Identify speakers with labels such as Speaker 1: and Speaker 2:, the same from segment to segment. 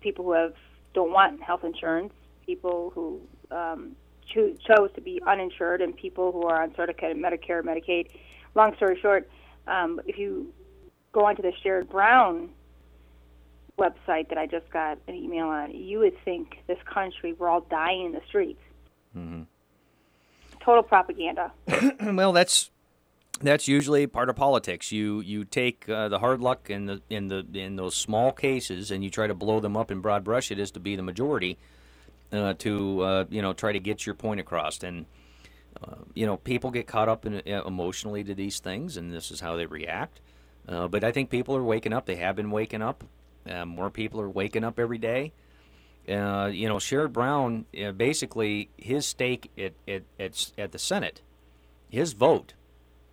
Speaker 1: people who have don't want health insurance, people who um, cho- chose to be uninsured, and people who are on sort of kind of Medicare, Medicaid. Long story short, um, if you go onto the Sherrod Brown website that I just got an email on, you would think this country we're all dying in the streets.
Speaker 2: Mm-hmm.
Speaker 1: Total propaganda.
Speaker 2: well, that's that's usually part of politics. You you take uh, the hard luck in the in the in those small cases and you try to blow them up in broad brush It is to be the majority uh, to uh, you know try to get your point across and. Uh, you know, people get caught up in, uh, emotionally to these things, and this is how they react. Uh, but I think people are waking up. They have been waking up. more people are waking up every day. you know, Sherrod Brown, basically, his stake at, at, at, at the Senate, his vote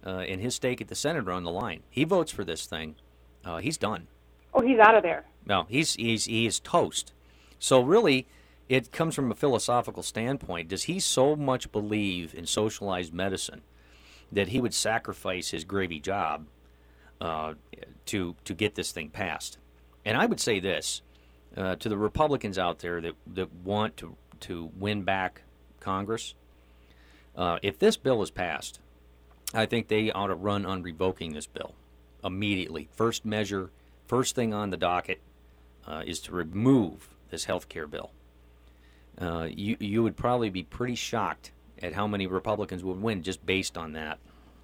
Speaker 2: uh, and his stake at the Senate are on the line. He votes for this thing. Uh, he's done.
Speaker 1: Oh, he's out of there.
Speaker 2: No, he's he's he is toast. So really, it comes from a philosophical standpoint. Does he so much believe in socialized medicine that he would sacrifice his gravy job uh, to to get this thing passed? And I would say this uh, to the Republicans out there that that want to to win back Congress. Uh, if this bill is passed, I think they ought to run on revoking this bill immediately. First measure, first thing on the docket uh, is to remove this health care bill. Uh, you you would probably be pretty shocked at how many Republicans would win just based on that.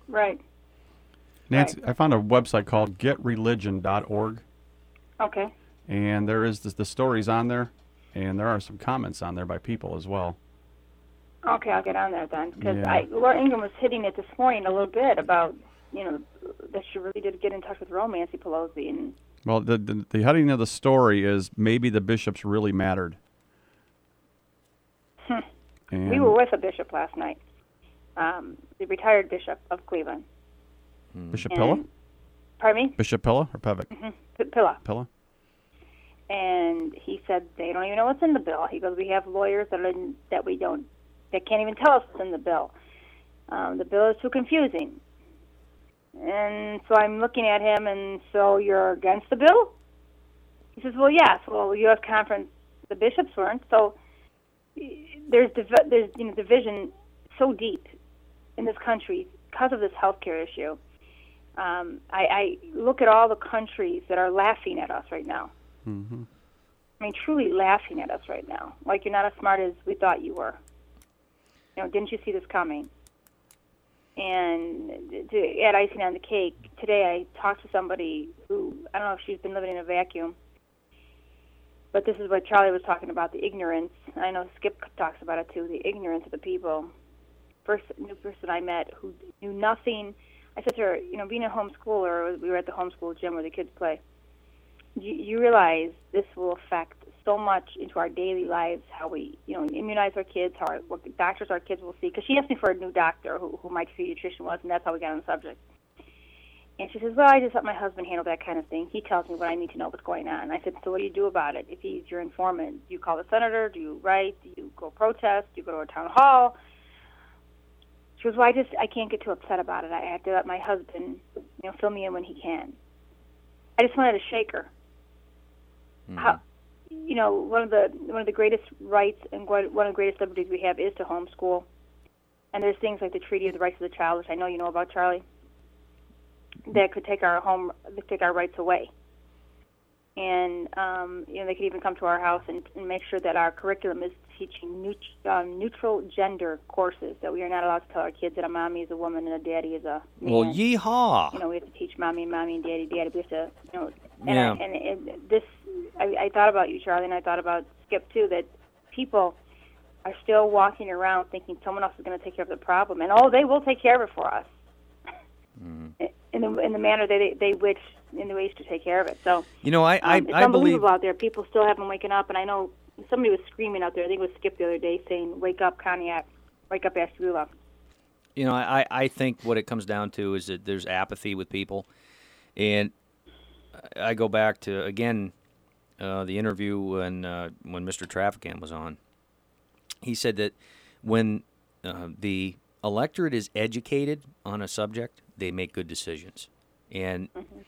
Speaker 1: Right.
Speaker 3: Nancy, right. I found a website called getreligion.org.
Speaker 1: Okay.
Speaker 3: And there is the, the stories on there, and there are some comments on there by people as well.
Speaker 1: Okay, I'll get on there then because yeah. I Laura Ingraham was hitting it this morning a little bit about you know that she really did get in touch with Nancy Pelosi and.
Speaker 3: Well, the, the, the heading of the story is maybe the bishops really mattered.
Speaker 1: Hmm. we were with a bishop last night, um, the retired bishop of Cleveland.
Speaker 3: Hmm. Bishop Pilla?
Speaker 1: Pardon me?
Speaker 3: Bishop Pilla or Pevec?
Speaker 1: Mm-hmm. Pilla.
Speaker 3: Pilla.
Speaker 1: And he said they don't even know what's in the bill. He goes, we have lawyers that are in, that we don't they can't even tell us what's in the bill. Um, the bill is too confusing. And so I'm looking at him, and so you're against the bill? He says, well, yes. Well, the U.S. conference, the bishops weren't. So there's div- there's you know division so deep in this country because of this health care issue. Um, I, I look at all the countries that are laughing at us right now.
Speaker 3: Mm-hmm.
Speaker 1: I mean, truly laughing at us right now, like you're not as smart as we thought you were you know, didn't you see this coming? And to add icing on the cake, today I talked to somebody who I don't know if she's been living in a vacuum, but this is what Charlie was talking about the ignorance. I know Skip talks about it too the ignorance of the people. First new person I met who knew nothing. I said to her, you know, being a homeschooler, we were at the homeschool gym where the kids play. You, you realize this will affect so much into our daily lives, how we, you know, immunize our kids, how our, what doctors our kids will see. Because she asked me for a new doctor who, who my pediatrician was, and that's how we got on the subject. And she says, "Well, I just let my husband handle that kind of thing. He tells me what I need to know what's going on." I said, "So what do you do about it? If he's your informant, do you call the senator? Do you write? Do you go protest? Do you go to a town hall?" She goes, "Well, I just I can't get too upset about it. I have to let my husband, you know, fill me in when he can." I just wanted to shake her. Mm-hmm. How you know, one of the one of the greatest rights and one of the greatest liberties we have is to homeschool. And there's things like the Treaty of the Rights of the Child, which I know you know about, Charlie, that could take our home, take our rights away. And um, you know, they could even come to our house and, and make sure that our curriculum is teaching neut- um, neutral gender courses. That we are not allowed to tell our kids that a mommy is a woman and a daddy is a man.
Speaker 2: Well, yeehaw!
Speaker 1: You know, we have to teach mommy and mommy and daddy, daddy. We have to, you know, and,
Speaker 2: yeah.
Speaker 1: I, and, and this I, I thought about you, Charlie, and I thought about Skip too. That people are still walking around thinking someone else is going to take care of the problem, and oh, they will take care of it for us
Speaker 2: mm-hmm.
Speaker 1: in the in the manner they they wish in the ways to take care of it. So
Speaker 2: you know, I I,
Speaker 1: um, it's
Speaker 2: I
Speaker 1: unbelievable
Speaker 2: believe
Speaker 1: out there. People still haven't waken up, and I know somebody was screaming out there. I think it was Skip the other day saying, "Wake up, Conneaut! Wake up, Ashtabula!"
Speaker 2: You know, I I think what it comes down to is that there's apathy with people, and I go back to again uh, the interview when uh, when Mr. Traficant was on. He said that when uh, the electorate is educated on a subject, they make good decisions, and
Speaker 1: mm-hmm.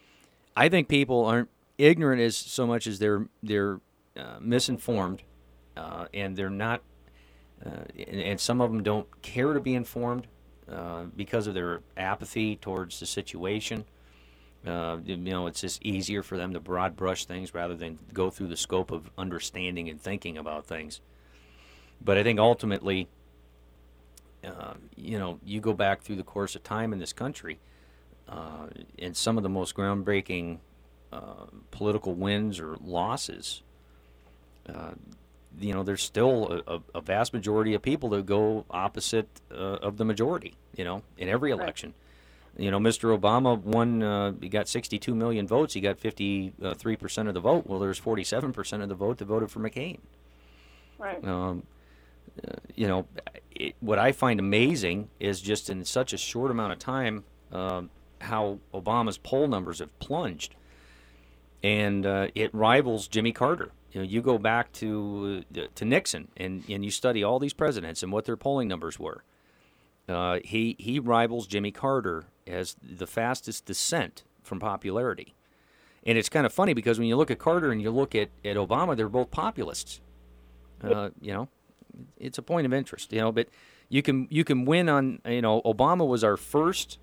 Speaker 2: I think people aren't ignorant as so much as they're they're uh, misinformed, uh, and they're not, uh, and, and some of them don't care to be informed uh, because of their apathy towards the situation. Uh, you know, it's just easier for them to broad brush things rather than go through the scope of understanding and thinking about things. But I think ultimately, uh, you know, you go back through the course of time in this country, uh, and some of the most groundbreaking uh, political wins or losses, uh, you know, there's still a, a, vast majority of people that go opposite uh, of the majority, you know, in every election. Right. You know, Mr. Obama won, uh, he got 62 million votes. He got 53% of the vote. Well, there's 47% of the vote that voted for McCain.
Speaker 1: Right.
Speaker 2: Um, uh, you know, it, what I find amazing is just in such a short amount of time uh, how Obama's poll numbers have plunged, and uh, it rivals Jimmy Carter. You know, you go back to uh, to Nixon and, and you study all these presidents and what their polling numbers were. Uh, he he rivals Jimmy Carter as the fastest descent from popularity. And it's kind of funny because when you look at Carter and you look at, at Obama, they're both populists. Uh, you know, it's a point of interest, you know. But you can you can win on you know Obama was our first,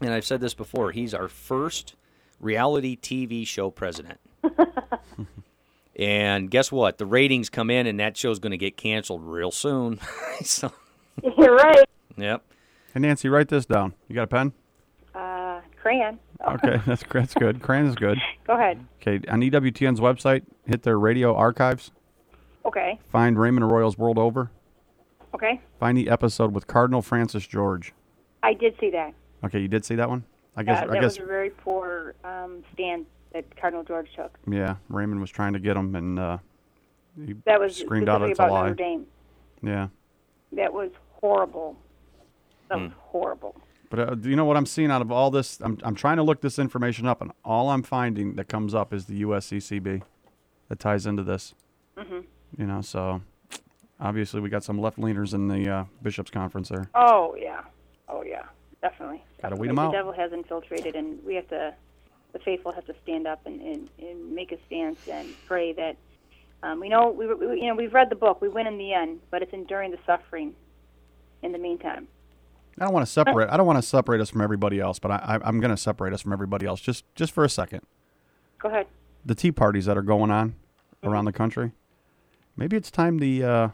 Speaker 2: and I've said this before. He's our first reality TV show president. and guess what? The ratings come in, and that show's going to get canceled real soon. so,
Speaker 1: You're right.
Speaker 2: Yep.
Speaker 3: Hey Nancy, write this down. You got a pen?
Speaker 1: Uh, crayon.
Speaker 3: Okay, that's that's good. Crayon is good.
Speaker 1: Go ahead.
Speaker 3: Okay, on EWTN's website, hit their radio archives.
Speaker 1: Okay.
Speaker 3: Find Raymond Arroyo's World Over.
Speaker 1: Okay.
Speaker 3: Find the episode with Cardinal Francis George.
Speaker 1: I did see that.
Speaker 3: Okay, you did see that one. I guess.
Speaker 1: Uh, that
Speaker 3: I guess.
Speaker 1: was a very poor um, stand that Cardinal George took.
Speaker 3: Yeah, Raymond was trying to get him, and uh, he
Speaker 1: That was
Speaker 3: screamed out
Speaker 1: specifically
Speaker 3: it's a lie.
Speaker 1: Notre Dame.
Speaker 3: Yeah,
Speaker 1: That was horrible. That was horrible.
Speaker 3: but uh, do you know what I'm seeing out of all this? I'm I'm trying to look this information up, and all I'm finding that comes up is the USCCB that ties into this.
Speaker 1: hmm
Speaker 3: You know, so obviously we got some left leaners in the uh, bishops' conference there.
Speaker 1: Oh yeah. Oh yeah. Definitely.
Speaker 3: Gotta weed
Speaker 1: Definitely.
Speaker 3: 'em out.
Speaker 1: The devil has infiltrated, and we have to. The faithful have to stand up and, and, and make a stance and pray that. Um, we know we, we you know we've read the book. We win in the end, but it's enduring the suffering. In the meantime.
Speaker 3: I don't want to separate. I don't want to separate us from everybody else, but I, I, I'm going to separate us from everybody else just just for a second.
Speaker 1: Go ahead.
Speaker 3: The tea parties that are going on around the country. Maybe it's time the uh,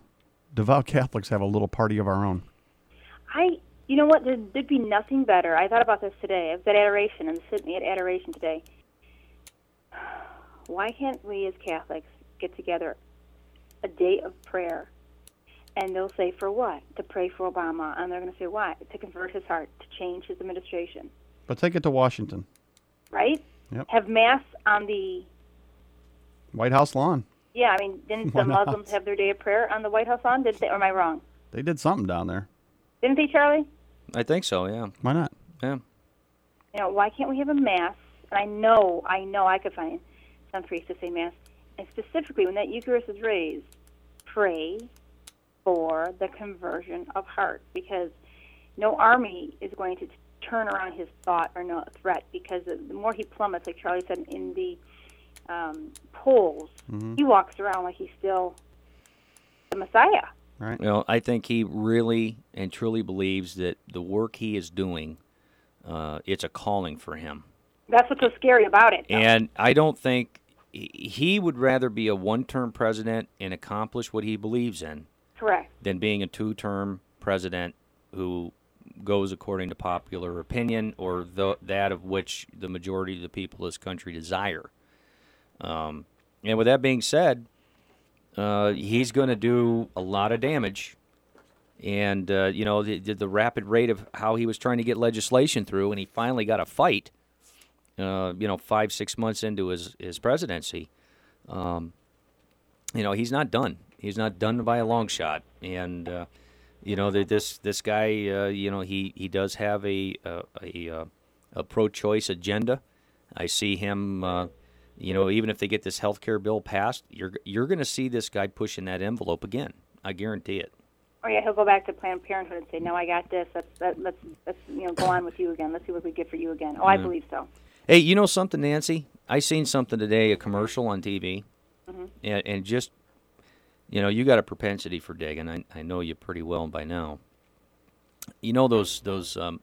Speaker 3: devout Catholics have a little party of our own.
Speaker 1: I, you know what? There, there'd be nothing better. I thought about this today. I was at adoration and sitting at adoration today. Why can't we as Catholics get together a day of prayer? And they'll say, for what? To pray for Obama. And they're going to say, why? To convert his heart, to change his administration.
Speaker 3: But take it to Washington,
Speaker 1: Right?
Speaker 3: Yep.
Speaker 1: Have Mass on the.
Speaker 3: White House lawn.
Speaker 1: Yeah, I mean, didn't
Speaker 3: Why
Speaker 1: the
Speaker 3: not?
Speaker 1: Muslims have their day of prayer on the White House lawn? Did they, or am I wrong?
Speaker 3: They did something down there.
Speaker 1: Didn't they, Charlie?
Speaker 2: I think so. Yeah.
Speaker 3: Why not?
Speaker 2: Yeah.
Speaker 1: you know, why can't we have a mass? And I know, I know I could find some priests to say mass. And specifically, when that Eucharist is raised, pray for the conversion of heart because no army is going to turn around his thought or no threat because the the more he plummets, like Charlie said, in the um, polls, he walks around like he's still the Messiah.
Speaker 3: Right.
Speaker 2: Well, I think he really and truly believes that the work he is doing, uh, it's a calling for him.
Speaker 1: That's what's so scary about it. though.
Speaker 2: And I don't think he- he would rather be a one-term president and accomplish what he believes in
Speaker 1: Correct.
Speaker 2: than being a two-term president who goes according to popular opinion or the, that of which the majority of the people of this country desire. Um, and with that being said, uh, he's going to do a lot of damage. And uh, you know the, the the rapid rate of how he was trying to get legislation through, and he finally got a fight. Uh, you know, five six months into his his presidency, um, you know he's not done. He's not done by a long shot. And uh, you know that this this guy, uh, you know, he he does have a a, a, uh, a pro-choice agenda. I see him. You know, even if they get this health care bill passed, you're you're going to see this guy pushing that envelope again. I guarantee it.
Speaker 1: Oh yeah, he'll go back to Planned Parenthood and say, "No, I got this. Let's let, let's let's you know go on with you again. Let's see what we get for you again." Oh, I believe so.
Speaker 2: Hey, you know something, Nancy? I seen something today, a commercial on TV, and, and just you know, you got a propensity for digging. I, I know you pretty well by now. You know those those um,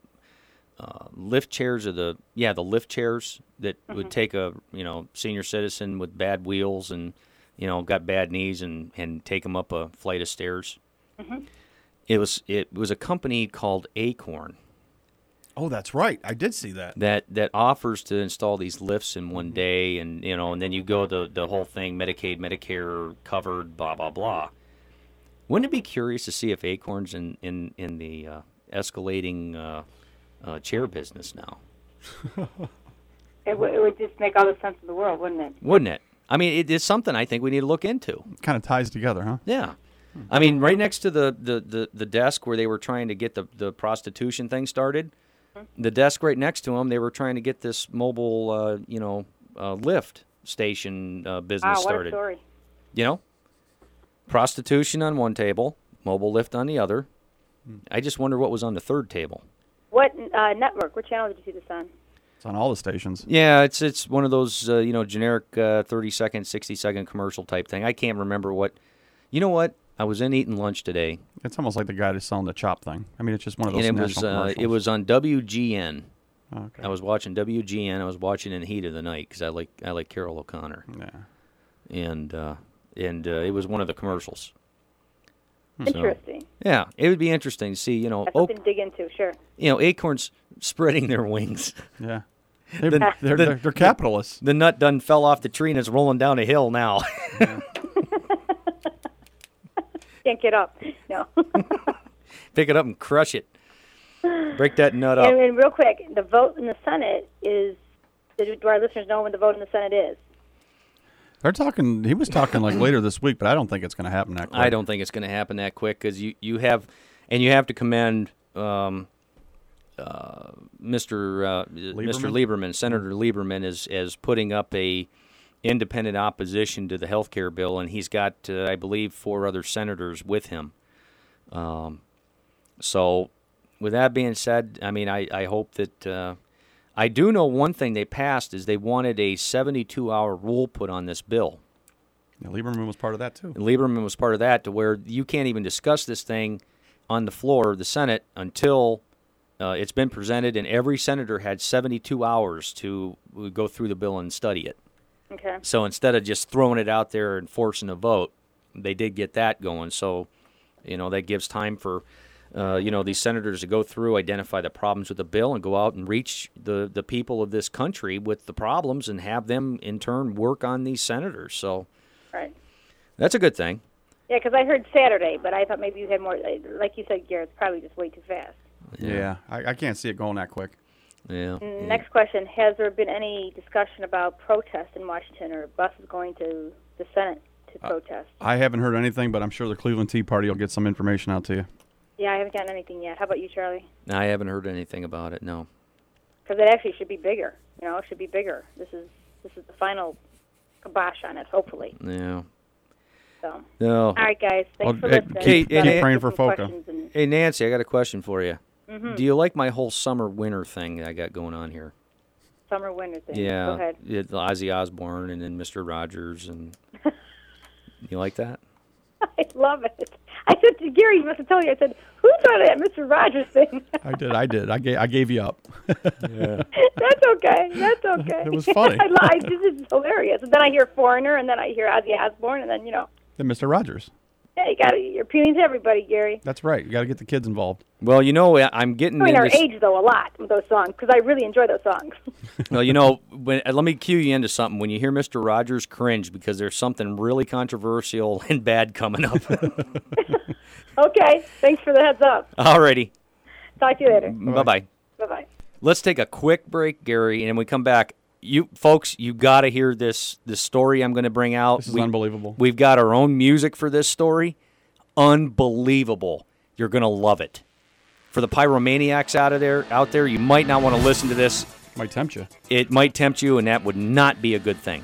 Speaker 2: uh, lift chairs or the yeah the lift chairs that would take a you know senior citizen with bad wheels and you know got bad knees and and take them up a flight of stairs. It was it was a company called Acorn
Speaker 3: Oh, that's right. I did see that.
Speaker 2: that that offers to install these lifts in one day, and you know, and then you go the the whole thing Medicaid, Medicare covered, blah blah blah. Wouldn't it be curious to see if Acorns in in in the uh, escalating uh, uh, chair business now?
Speaker 1: It, w- it would just make all the sense in the world, wouldn't it?
Speaker 2: Wouldn't it? I mean, it's something I think we need to look into.
Speaker 3: Kind of ties together, huh?
Speaker 2: Yeah. I mean, right next to the, the, the, the desk where they were trying to get the, the prostitution thing started, the desk right next to them, they were trying to get this mobile, uh, you know, uh, lift station uh, business
Speaker 1: Wow, what
Speaker 2: started.
Speaker 1: a story.
Speaker 2: You know, prostitution on one table, mobile lift on the other. I just wonder what was on the third table.
Speaker 1: What uh, network? What channel did you see this on?
Speaker 3: It's on all the stations.
Speaker 2: Yeah, it's it's one of those uh, you know generic uh, thirty second, sixty second commercial type thing. I can't remember what. You know what? I was in eating lunch today,
Speaker 3: It's almost like the guy that's selling the chop thing. I mean, it's just one of those
Speaker 2: and it was
Speaker 3: national
Speaker 2: uh, it was on WGN.
Speaker 3: Okay.
Speaker 2: I was watching WGN. I was watching in the heat of the night because I like I like Carroll O'Connor,
Speaker 3: yeah.
Speaker 2: and uh, and uh, it was one of the commercials. Hmm. So,
Speaker 1: Interesting.
Speaker 2: yeah, it would be interesting to see. You know,
Speaker 1: That's
Speaker 2: Oak,
Speaker 1: something to dig into, sure.
Speaker 2: you know, acorns spreading their wings.
Speaker 3: Yeah. They're,
Speaker 2: The-
Speaker 3: they're,
Speaker 2: the-
Speaker 3: they're, they're capitalists.
Speaker 2: The nut done fell off the tree and it's rolling down a hill now.
Speaker 1: Can't get up. No.
Speaker 2: Pick it up and crush it. Break that nut up.
Speaker 1: and, and real quick, the vote in the Senate is. Do do our listeners know when the vote in the Senate is?
Speaker 3: They're talking. He was talking like later this week, but I don't think it's going to happen that quick.
Speaker 2: I don't think it's going to happen that quick because you, you have, and you have to commend um, uh, Mr. Uh, Mr. Lieberman, Senator Lieberman, is as putting up a independent opposition to the health care bill, and he's got, uh, I believe, four other senators with him. Um, so, with that being said, I mean, I, I hope that. I do know one thing they passed is they wanted a 72 hour rule put on this bill.
Speaker 3: Yeah, Lieberman was part of that too.
Speaker 2: And Lieberman was part of that, to where you can't even discuss this thing on the floor of the Senate until uh, it's been presented, and every senator had 72 hours to uh, go through the bill and study it.
Speaker 1: Okay.
Speaker 2: So instead of just throwing it out there and forcing a vote, they did get that going. So, you know, that gives time for, uh, you know, these senators to go through, identify the problems with the bill, and go out and reach the, the people of this country with the problems and have them in turn work on these senators. So
Speaker 1: Right.
Speaker 2: that's a good thing.
Speaker 1: Yeah, because I heard Saturday, but I thought maybe you had more. Like you said, Garrett, it's probably just way too fast.
Speaker 3: Yeah, I, I can't see it going that quick.
Speaker 2: Yeah.
Speaker 1: Mm, Next question: Has there been any discussion about protest in Washington or buses going to the Senate to protest?
Speaker 3: I haven't heard anything, but I'm sure the Cleveland Tea Party will get some information out to you.
Speaker 1: Yeah, I haven't gotten anything yet. How about you, Charlie?
Speaker 2: I haven't heard anything about it. No.
Speaker 1: Because it actually should be bigger. You know, it should be bigger. This is this is the final kibosh on it. Hopefully.
Speaker 2: Yeah.
Speaker 1: So.
Speaker 2: No.
Speaker 1: All right, guys. Thanks
Speaker 3: Well,
Speaker 1: for
Speaker 3: hey,
Speaker 1: listening.
Speaker 2: Kate,
Speaker 1: Gotta
Speaker 2: keep
Speaker 1: get
Speaker 3: praying for
Speaker 1: some
Speaker 3: Foca.
Speaker 1: questions and-
Speaker 2: Hey Nancy, I got a question for you.
Speaker 1: Mm-hmm.
Speaker 2: Do you like my whole summer winter thing that I got going on here?
Speaker 1: Summer winter thing.
Speaker 2: Yeah.
Speaker 1: Go ahead.
Speaker 2: yeah, the Ozzy Osbourne and then Mr. Rogers and you like that?
Speaker 1: I love it. I said to Gary, you must have told you. I said, "Who thought of that Mr. Rogers thing?"
Speaker 3: I did. I did. I gave. I gave you up. yeah.
Speaker 1: That's okay. That's okay.
Speaker 3: It was funny.
Speaker 1: I, li- I, this is hilarious. And then I hear Foreigner, and then I hear Ozzy Osbourne, and then you know,
Speaker 3: Then Mr. Rogers.
Speaker 1: Yeah, you got to you're appealing to everybody, Gary.
Speaker 3: That's right. You got to get the kids involved.
Speaker 2: Well, you know, I'm getting
Speaker 1: Showing
Speaker 2: in
Speaker 1: our
Speaker 2: this.
Speaker 1: age though a lot with those songs because I really enjoy those songs.
Speaker 2: Well, you know, when, uh, let me cue you into something. When you hear Mr. Rogers cringe because there's something really controversial and bad coming up.
Speaker 1: okay, thanks for the heads up.
Speaker 2: Alrighty.
Speaker 1: Talk to you later.
Speaker 2: Bye bye.
Speaker 1: Bye bye.
Speaker 2: Let's take a quick break, Gary, and when we come back, you folks, you got to hear this this story I'm going to bring out.
Speaker 3: This is
Speaker 2: We-
Speaker 3: unbelievable.
Speaker 2: We've got our own music for this story. Unbelievable. You're going to love it. For the pyromaniacs out of there, out there, you might not want to listen to this.
Speaker 3: Might tempt you.
Speaker 2: It might tempt you, and that would not be a good thing.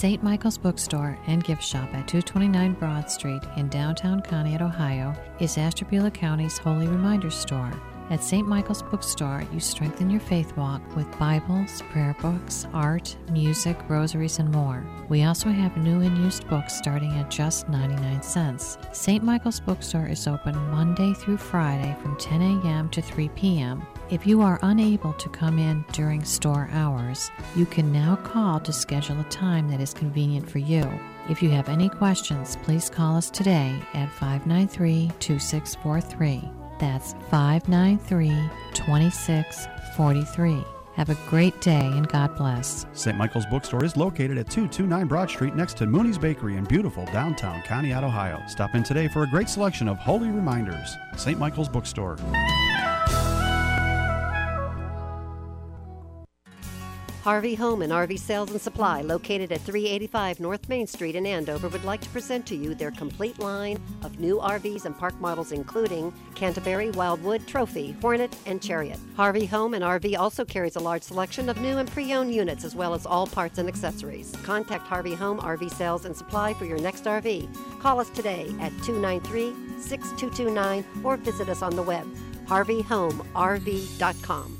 Speaker 4: St. Michael's Bookstore and Gift Shop at 229 Broad Street in downtown Conneaut, Ohio, is Ashtabula County's Holy Reminder Store. At St. Michael's Bookstore, you strengthen your faith walk with Bibles, prayer books, art, music, rosaries, and more. We also have new and used books starting at just 99 cents. St. Michael's Bookstore is open Monday through Friday from 10 a.m. to 3 p.m. If you are unable to come in during store hours, you can now call to schedule a time that is convenient for you. If you have any questions, please call us today at 593 2643. That's 593 2643. Have a great day and God bless.
Speaker 3: St. Michael's Bookstore is located at 229 Broad Street next to Mooney's Bakery in beautiful downtown Conneaut, Ohio. Stop in today for a great selection of holy reminders. St. Michael's Bookstore.
Speaker 5: Harvey Home and RV Sales and Supply, located at 385 North Main Street in Andover, would like to present to you their complete line of new RVs and park models, including Canterbury, Wildwood, Trophy, Hornet, and Chariot. Harvey Home and RV also carries a large selection of new and pre owned units, as well as all parts and accessories. Contact Harvey Home, RV Sales and Supply for your next RV. Call us today at 293 6229 or visit us on the web, harveyhomerv.com.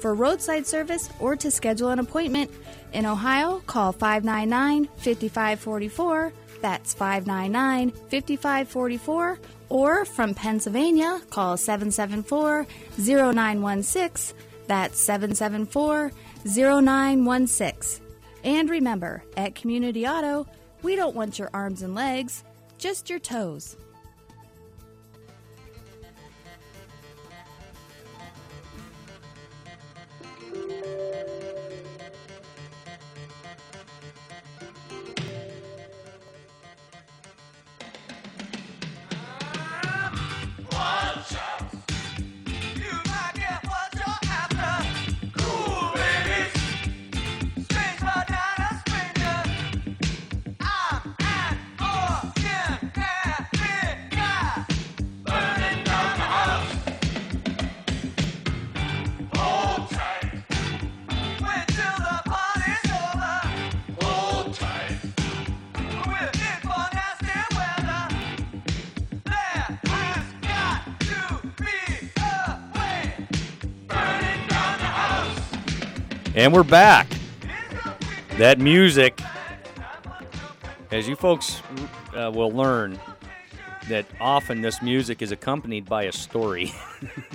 Speaker 6: For roadside service or to schedule an appointment in Ohio, call 599 5544. That's 599 5544. Or from Pennsylvania, call 774 0916. That's 774 0916. And remember, at Community Auto, we don't want your arms and legs, just your toes.
Speaker 2: And we're back. That music, as you folks uh, will learn, that often this music is accompanied by a story.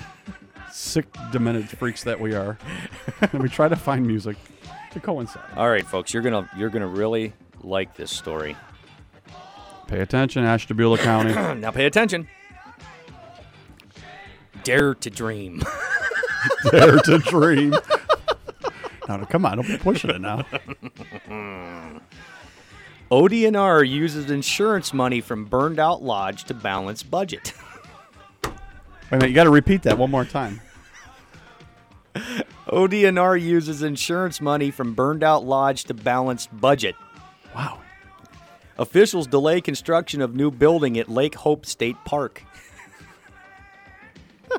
Speaker 3: Sick, demented freaks that we are. and we try to find music to coincide.
Speaker 2: All right, folks, you're gonna you're gonna really like this story.
Speaker 3: Pay attention, Ashtabula County.
Speaker 2: now pay attention. Dare to dream.
Speaker 3: Dare to dream. No, come on, don't be pushing it now.
Speaker 2: ODNR uses insurance money from burned out lodge to balance budget.
Speaker 3: Wait a minute, you got to repeat that one more time.
Speaker 2: ODNR uses insurance money from burned out lodge to balance budget.
Speaker 3: Wow.
Speaker 2: Officials delay construction of new building at Lake Hope State Park.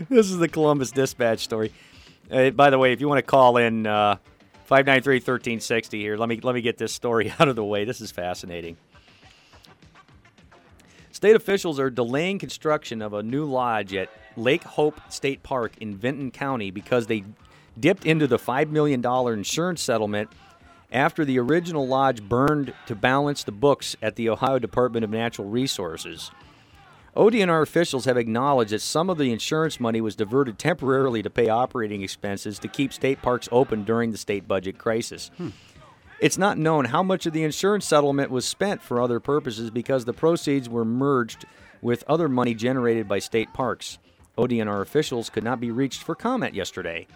Speaker 2: this is the Columbus Dispatch story. Uh, by the way, if you want to call in uh, 593-1360 here, let me let me get this story out of the way. This is fascinating. State officials are delaying construction of a new lodge at Lake Hope State Park in Vinton County because they dipped into the $5 million insurance settlement after the original lodge burned to balance the books at the Ohio Department of Natural Resources. ODNR officials have acknowledged that some of the insurance money was diverted temporarily to pay operating expenses to keep state parks open during the state budget crisis. Hmm. It's not known how much of the insurance settlement was spent for other purposes because the proceeds were merged with other money generated by state parks. ODNR officials could not be reached for comment yesterday.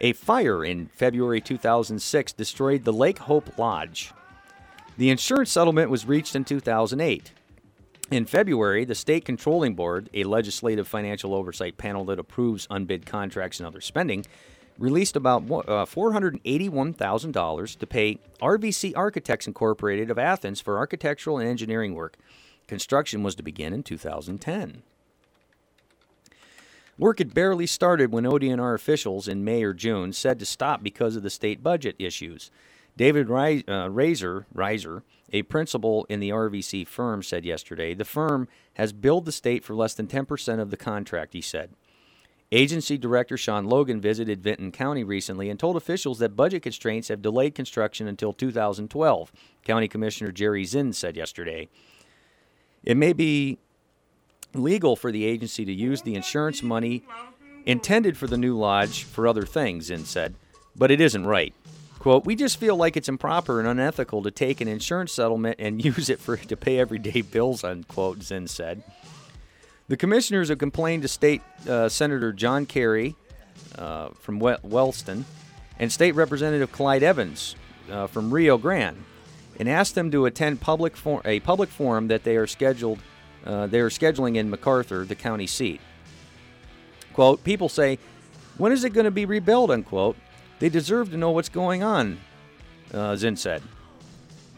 Speaker 2: A fire in February 2006 destroyed the Lake Hope Lodge. The insurance settlement was reached in 2008. In February, the State Controlling Board, a legislative financial oversight panel that approves unbid contracts and other spending, released about uh, $481,000 to pay RVC Architects Incorporated of Athens for architectural and engineering work. Construction was to begin in 2010. Work had barely started when ODNR officials in May or June said to stop because of the state budget issues. David Ri- uh, Reiser, a principal in the RVC firm, said yesterday the firm has billed the state for less than 10% of the contract, he said. Agency Director Sean Logan visited Vinton County recently and told officials that budget constraints have delayed construction until 2012, County Commissioner Jerry Zinn said yesterday. It may be legal for the agency to use the insurance money intended for the new lodge for other things, Zinn said, but it isn't right. Quote, we just feel like it's improper and unethical to take an insurance settlement and use it for to pay everyday bills, unquote, Zinn said. The commissioners have complained to State uh, Senator John Carey uh, from we- Wellston and State Representative Clyde Evans uh, from Rio Grande and asked them to attend public for- a public forum that they are scheduled uh, they are scheduling in McArthur, the county seat. Quote, people say, when is it going to be rebuilt, unquote. They deserve to know what's going on, uh, Zinn said.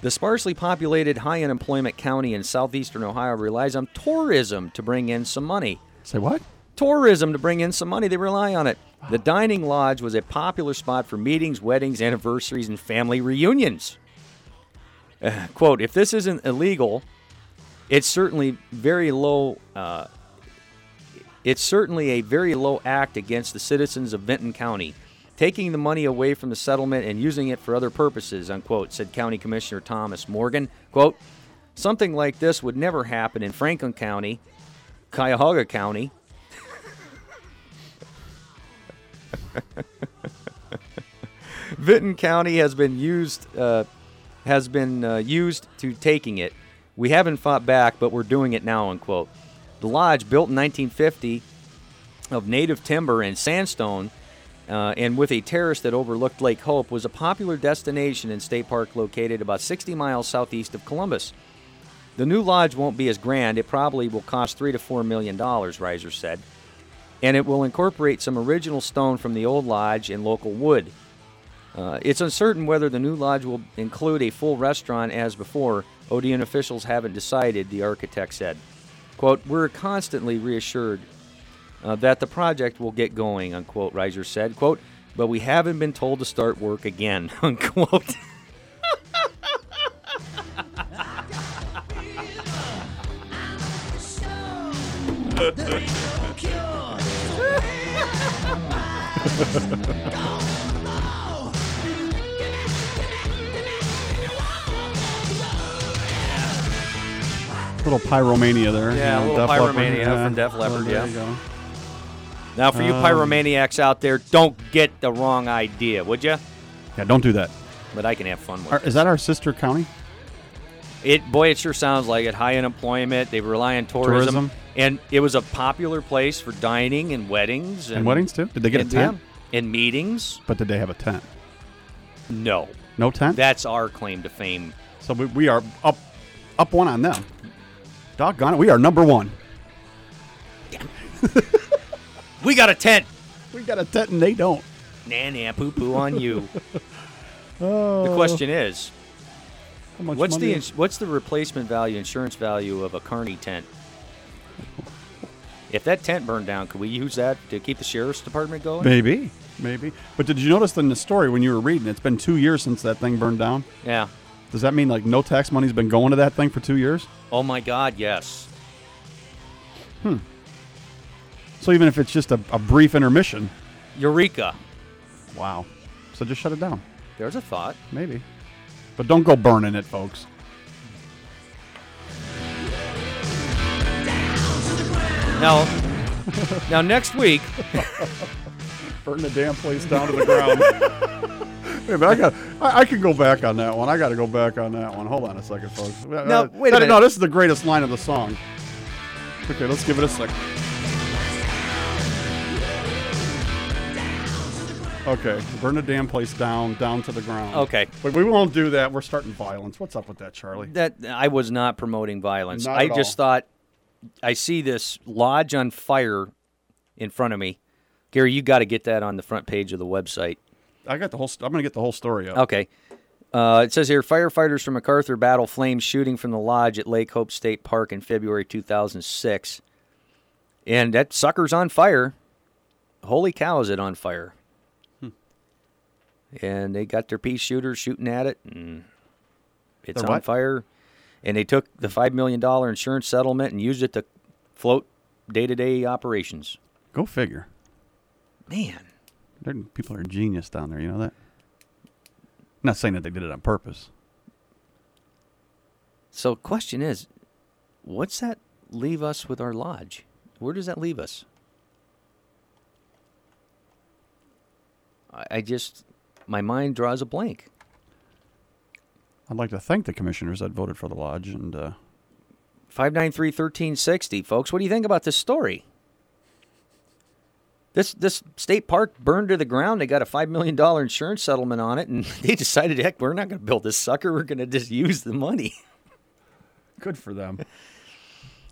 Speaker 2: The sparsely populated, high unemployment county in southeastern Ohio relies on tourism to bring in some money.
Speaker 3: Say what?
Speaker 2: Tourism to bring in some money. They rely on it. The Dining Lodge was a popular spot for meetings, weddings, anniversaries, and family reunions. Uh, quote, if this isn't illegal, it's certainly very low. Uh, it's certainly a very low act against the citizens of Vinton County, taking the money away from the settlement and using it for other purposes. Unquote," said County Commissioner Thomas Morgan. "Quote: Something like this would never happen in Franklin County, Cuyahoga County." Vinton County has been used uh, has been uh, used to taking it. We haven't fought back, but we're doing it now. Unquote. The lodge, built in 1950, of native timber and sandstone, uh, and with a terrace that overlooked Lake Hope, was a popular destination in State Park located about 60 miles southeast of Columbus. The new lodge won't be as grand. It probably will cost three to four million dollars, Reiser said, and it will incorporate some original stone from the old lodge and local wood. Uh, it's uncertain whether the new lodge will include a full restaurant as before. ODNR officials haven't decided, the architect said. Quote, We're constantly reassured uh, that the project will get going, unquote, Reiser said. Quote, but we haven't been told to start work again, unquote.
Speaker 3: Little pyromania there.
Speaker 2: Yeah,
Speaker 3: you know,
Speaker 2: little
Speaker 3: Def Leppard,
Speaker 2: pyromania from Def Leppard,
Speaker 3: Oh,
Speaker 2: yeah. Now, for you
Speaker 3: Um,
Speaker 2: pyromaniacs out there, don't get the wrong idea, would you?
Speaker 3: Yeah, don't do that.
Speaker 2: But I can have fun with it.
Speaker 3: is that our sister county?
Speaker 2: It boy, it sure sounds like it. High unemployment. They rely on tourism,
Speaker 3: Tourism.
Speaker 2: and it was a popular place for dining and weddings and,
Speaker 3: And weddings too? Did they get a tent?
Speaker 2: yeah, and meetings.
Speaker 3: But did they have a tent?
Speaker 2: No,
Speaker 3: No tent.
Speaker 2: that's our claim to fame.
Speaker 3: so we, we are up, up one on them. Doggone it, we are number one.
Speaker 2: We got a tent.
Speaker 3: We got a tent and they don't.
Speaker 2: Nah, nah, poo poo on you.
Speaker 3: Oh,
Speaker 2: The question is,
Speaker 3: how much
Speaker 2: what's the ins- what's the replacement value, insurance value of a Kearney tent? If that tent burned down, could we use that to keep the sheriff's department going?
Speaker 3: maybe, maybe. But did you notice in the story when you were reading? It's been two years since that thing burned down.
Speaker 2: Yeah.
Speaker 3: Does that mean like no tax money's been going to that thing for two years?
Speaker 2: Oh my God, yes. Hmm.
Speaker 3: So even if it's just a, a brief intermission,
Speaker 2: Eureka.
Speaker 3: wow. So just shut it down.
Speaker 2: There's a thought.
Speaker 3: Maybe. But don't go burning it, folks.
Speaker 2: Now, now next week,
Speaker 3: Burn the damn place down to the ground. hey, but I got. I, I can go back on that one. I got to go back on that one. Hold on a second, folks.
Speaker 2: No,
Speaker 3: Uh,
Speaker 2: wait a minute.
Speaker 3: No, this is the greatest line of the song. Okay, let's give it a second. Okay, burn the damn place down, down to the ground.
Speaker 2: Okay.
Speaker 3: but we won't do that. We're starting violence. What's up with that, Charlie?
Speaker 2: that I was not promoting violence.
Speaker 3: Not
Speaker 2: I just
Speaker 3: all.
Speaker 2: thought I see this lodge on fire in front of me. Gary, you got to get that on the front page of the website.
Speaker 3: I got the whole. St- I'm gonna get the whole story up.
Speaker 2: Okay. Uh, it says here firefighters from McArthur battle flames shooting from the lodge at Lake Hope State Park in February 2006. And that sucker's on fire. Holy cow, is it on fire? And they got their pea shooters shooting at it, and it's on
Speaker 3: what?
Speaker 2: fire. And they took the $5 million insurance settlement and used it to float day to day operations.
Speaker 3: Go figure.
Speaker 2: Man.
Speaker 3: They're, people are genius down there. You know that. Not saying that they did it on purpose.
Speaker 2: So, question is, what's that leave us with our lodge? Where does that leave us? I, I just, my mind draws a blank.
Speaker 3: I'd like to thank the commissioners that voted for the lodge, and uh,
Speaker 2: 593 1360, folks. What do you think about this story? This this state park burned to the ground. They got a $5 million insurance settlement on it, and they decided, heck, we're not going to build this sucker. We're going to just use the money.
Speaker 3: good for them.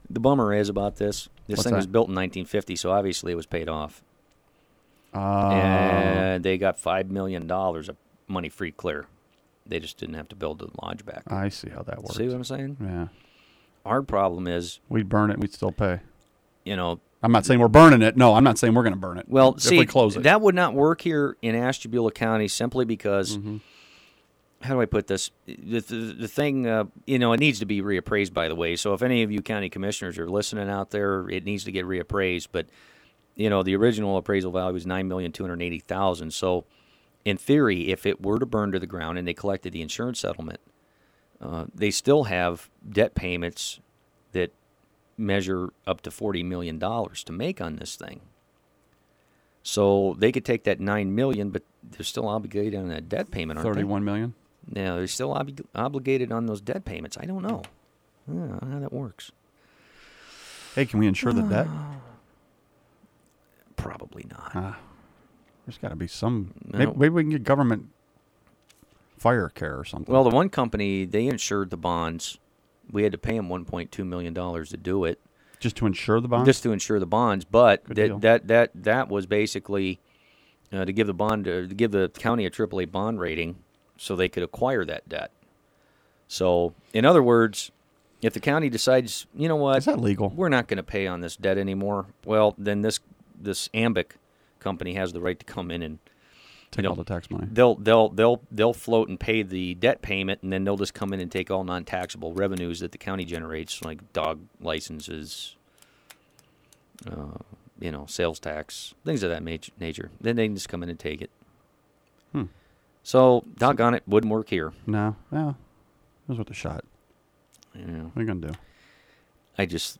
Speaker 2: The bummer is about this this
Speaker 3: What's
Speaker 2: thing was built in 1950, so obviously it was paid off.
Speaker 3: Uh,
Speaker 2: and they got five million dollars of money free clear. They just didn't have to build the lodge back.
Speaker 3: I see how that works.
Speaker 2: See what I'm saying?
Speaker 3: Yeah,
Speaker 2: Our problem is,
Speaker 3: we'd burn it. We'd still pay.
Speaker 2: you know,
Speaker 3: I'm not saying we're burning it. No, I'm not saying we're going to burn it.
Speaker 2: well,
Speaker 3: if
Speaker 2: see,
Speaker 3: we close it,
Speaker 2: that would not work here in Ashtabula County simply because. How do I put this? The, the, the thing, uh, you know, it needs to be reappraised. By the way, so if any of you county commissioners are listening out there, it needs to get reappraised. But you know, the original appraisal value was nine million two hundred eighty thousand. So, in theory, if it were to burn to the ground and they collected the insurance settlement, uh, they still have debt payments that measure up to forty million dollars to make on this thing. So they could take that nine million, but they're still obligated on that debt payment, aren't
Speaker 3: thirty-one million.
Speaker 2: they? Yeah, they're still obli obligated on those debt payments. I don't know. I don't know how that works.
Speaker 3: Hey, can we insure the debt?
Speaker 2: Probably not.
Speaker 3: Uh, there's got to be some.
Speaker 2: No.
Speaker 3: Maybe, maybe we can get government fire care or something.
Speaker 2: Well, the one company they insured the bonds. We had to pay them 1.2 million dollars to do it,
Speaker 3: just to insure the bond.
Speaker 2: just to insure the bonds. But
Speaker 3: Good deal.
Speaker 2: that, that that that was basically uh, to give the bond uh, to give the county a AAA bond rating, so they could acquire that debt. So, in other words, if the county decides, you know what,
Speaker 3: Is that legal?
Speaker 2: we're not going to pay on this debt anymore. Well, then this this Ambac company has the right to come in and
Speaker 3: Take
Speaker 2: know,
Speaker 3: all the tax money.
Speaker 2: they'll they'll they'll they'll float and pay the debt payment, and then they'll just come in and take all non-taxable revenues that the county generates, like dog licenses, uh, you know, sales tax, things of that maj- nature. Then they can just come in and take it.
Speaker 3: Hmm.
Speaker 2: So, doggone it, wouldn't work here.
Speaker 3: No, well, it was worth a shot.
Speaker 2: Yeah.
Speaker 3: What are you gonna do?
Speaker 2: I just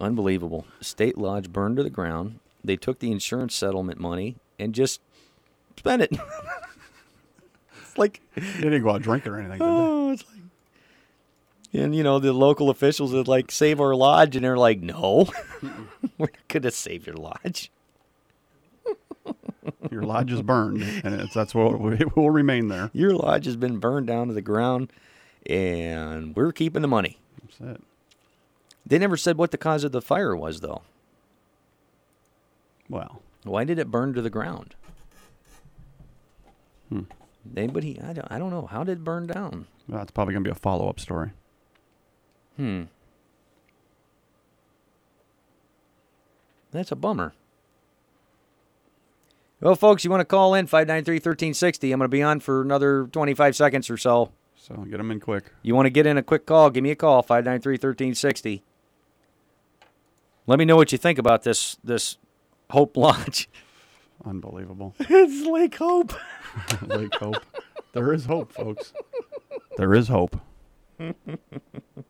Speaker 2: unbelievable. State lodge burned to the ground. They took the insurance settlement money and just spent it. it's like
Speaker 3: They didn't go out drinking or anything, did they?
Speaker 2: Oh, it's like, and you know the local officials would like save our lodge, and they're like, "No, we're not going to save your lodge."
Speaker 3: Your lodge is burned, and it's, that's what it will remain there.
Speaker 2: Your lodge has been burned down to the ground, and we're keeping the money.
Speaker 3: That's it.
Speaker 2: They never said what the cause of the fire was, though.
Speaker 3: Well,
Speaker 2: Why did it burn to the ground?
Speaker 3: Hmm.
Speaker 2: Anybody? I don't, I don't know. How did it burn down?
Speaker 3: that's probably gonna be a follow-up story.
Speaker 2: Hmm. That's a bummer. Well, folks, you want to call in 593 1360. I'm going to be on for another 25 seconds or so.
Speaker 3: So get them in quick.
Speaker 2: You want to get in a quick call, give me a call 593 1360. Let me know what you think about this this Hope launch.
Speaker 3: Unbelievable.
Speaker 2: It's Lake Hope.
Speaker 3: Lake Hope. There is hope, folks. There is hope.